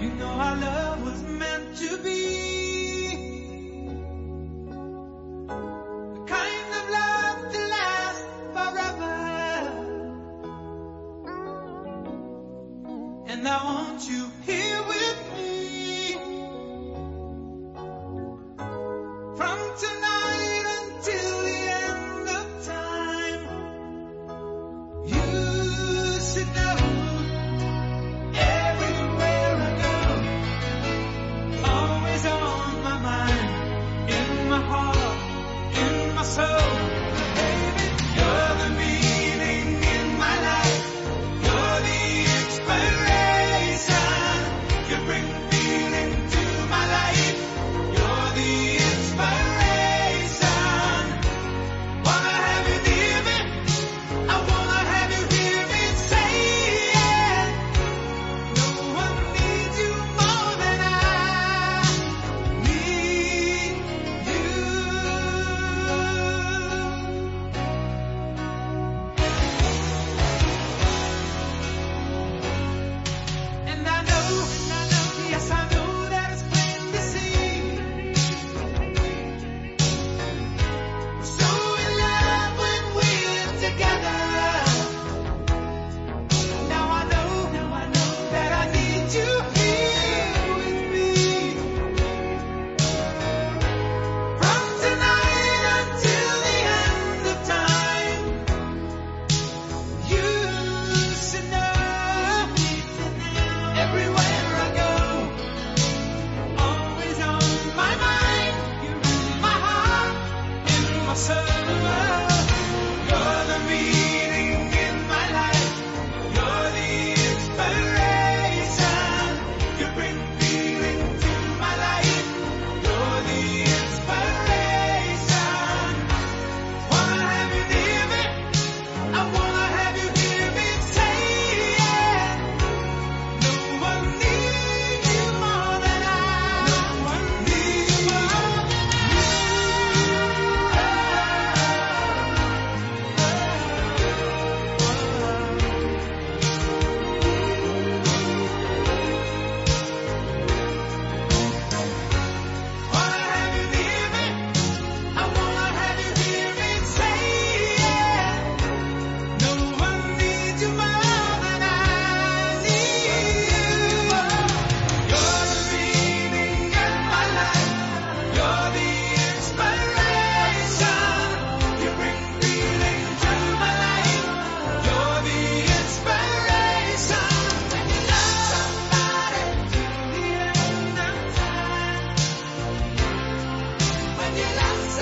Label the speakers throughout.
Speaker 1: You know our love was meant to be. The kind of love to last forever. And I want you here with me. Soul.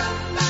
Speaker 1: la, la.